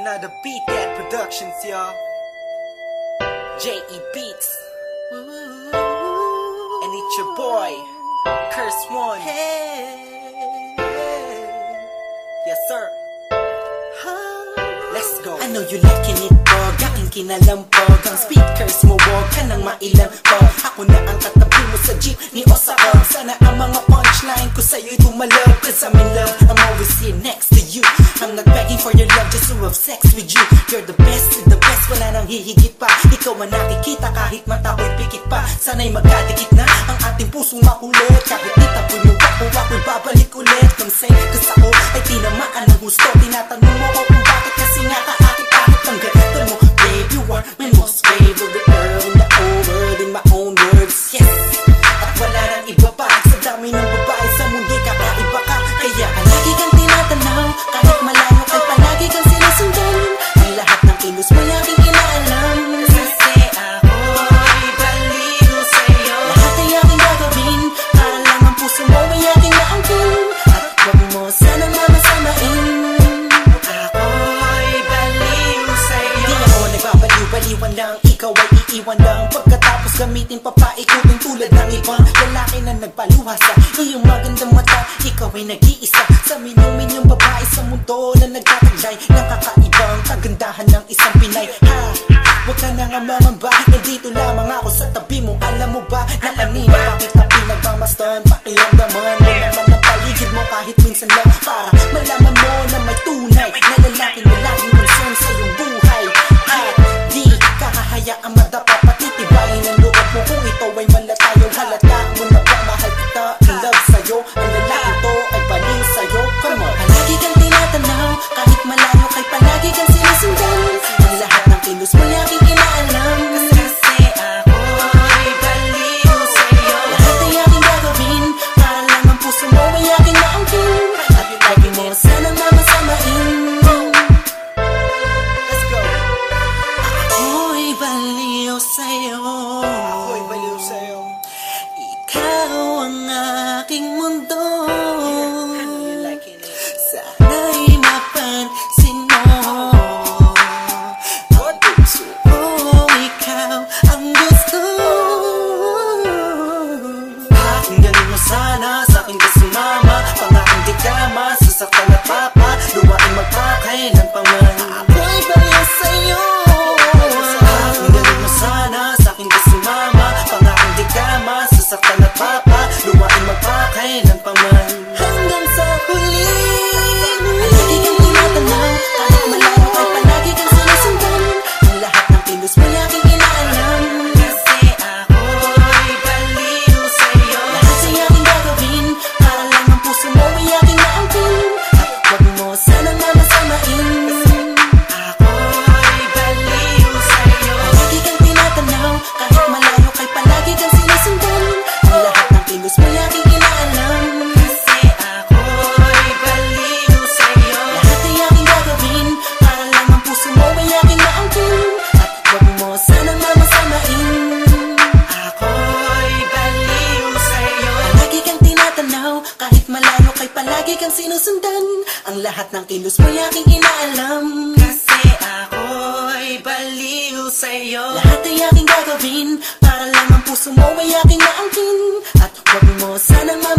another Beat That Productions, y'all. J.E. Beats. And it's your boy, Curse One. Hey, yes, sir. Let's go. Ano you liking it, dog? Aking kinalampog Ang speakers mo, wag ka nang mailang pog Ako na ang katabi mo sa jeep ni Osakog Sana ang mga punchline ko sa'yo'y tumalab Cause I'm in love, I'm always here next to you. I'm not begging for your love just to have sex with you. You're the best, with the best, wala nang hihigit pa. Ikaw ang nakikita kahit mata ko'y pikit pa. Sana'y magkadikit na ang ating pusong makulit. Kahit itapoy mo ako, ako'y babalik ulit. Nang say, cause ako ay tinamaan ng gusto. Tinatanong nagbabaliw-baliwan lang Ikaw ay iiwan lang Pagkatapos gamitin papaikutin tulad ng ibang Lalaki na nagpaluha sa iyong magandang mata Ikaw ay nag-iisa. Sa minumin yung babae sa mundo Na nagtataglay ng kakaibang kagandahan ng isang Pinay. Ha! Huwag ka na nga mangamba Nandito lamang ako sa tabi mo. Alam mo ba na kanina ang aking mundo? Sana'y mapansin mo. Good. Puso ko, ikaw ang gusto. Pakinggan mo sana sa akin ka sumama Pangakang di ka masasaktan at papa. Luwain magpakailan pa man. Ako'y baliw sa'yo. Pakinggan mo sana sa akin ka sumama Pangakang di ka masasaktan at papa palagi kang sinusundan Ang lahat ng kilos mo aking inaalam. Kasi ako'y baliw sa'yo. Lahat ay aking gagawin Para lang ang puso mo ay aking naangkin. At huwag mo sanang mamasamain